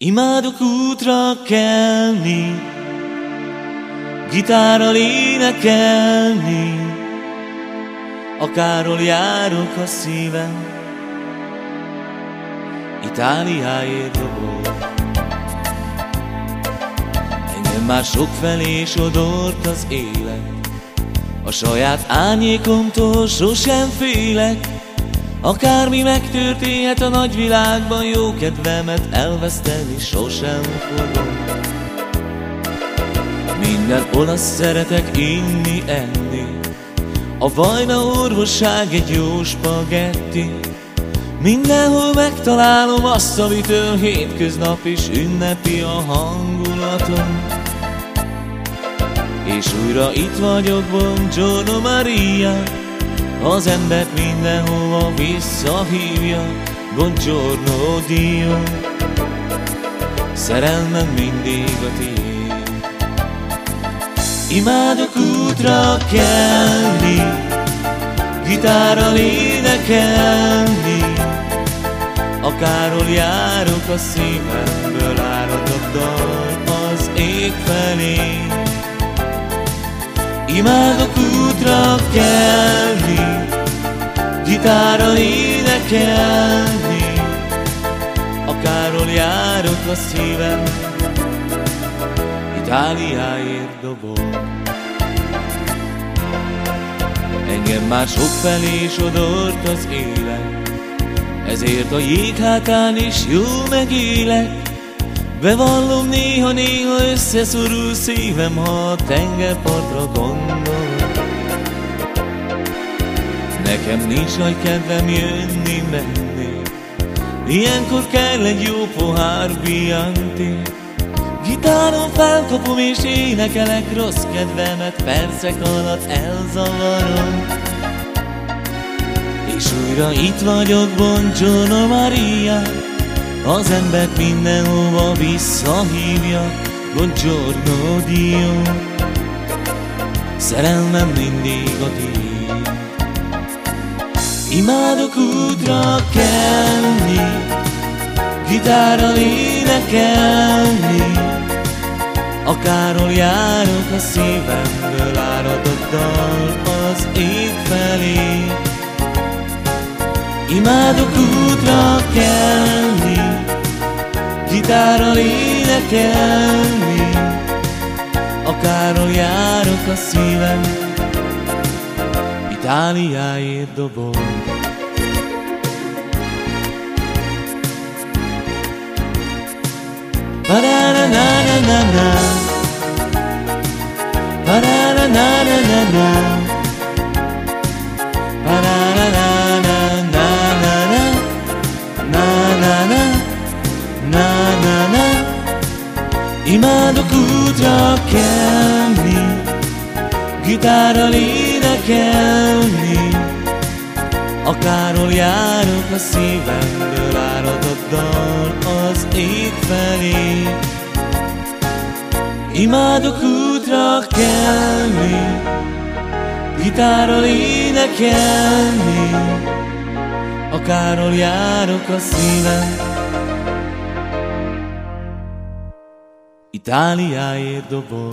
Imádok útra kelni, gitárral énekelni, akárhol járok a szívem, Itáliáért dobol. Engem már sok felé sodort az élet, a saját árnyékomtól sosem félek, Akármi megtörténhet a nagyvilágban, jó kedvemet elveszteni sosem fogom. Minden olasz szeretek inni, enni, a vajna orvosság egy jó spagetti. Mindenhol megtalálom azt, amitől hétköznap is ünnepi a hangulatom. És újra itt vagyok, Buongiorno Maria, az embert mindenhova visszahívja, Buongiorno Dio, szerelmem mindig a tiéd. Imádok útra kelni, gitárral énekelni, akárhol járok a szívemből áradott dal az ég felé. Imádok útra kelni, gitárral énekelni, akárhol járok a szívem, Itáliáért dobom. Engem már sok felé sodort az élet, ezért a jég hátán is jó megélek, Bevallom néha-néha összeszorul szívem, ha a tengerpartra gondol. Nekem nincs nagy kedvem jönni, menni, ilyenkor kell egy jó pohár Bianti. Gitáron felkapom és énekelek rossz kedvemet, percek alatt elzavarom. És újra itt vagyok, Buongiorno Maria, az embert mindenhova visszahívja, Buongiorno Dio, szerelmem mindig a tiéd. Imádok útra kelni, gitárral énekelni, akárhol járok a szívemből áradott dal az ég felé. Imádok útra kelni, gitárral énekelni, akárhol járok a szívem, Itáliáért dobom. Ba-da-da-da-da-da-da Ba-da-da-da-da-da-da Imádok útra kelni, gitárral énekelni, akárhol járok a szívemből áradott dal az ég felé. Imádok útra kelni, gitárral énekelni, akárhol járok a szívem, Itáliáért dobol.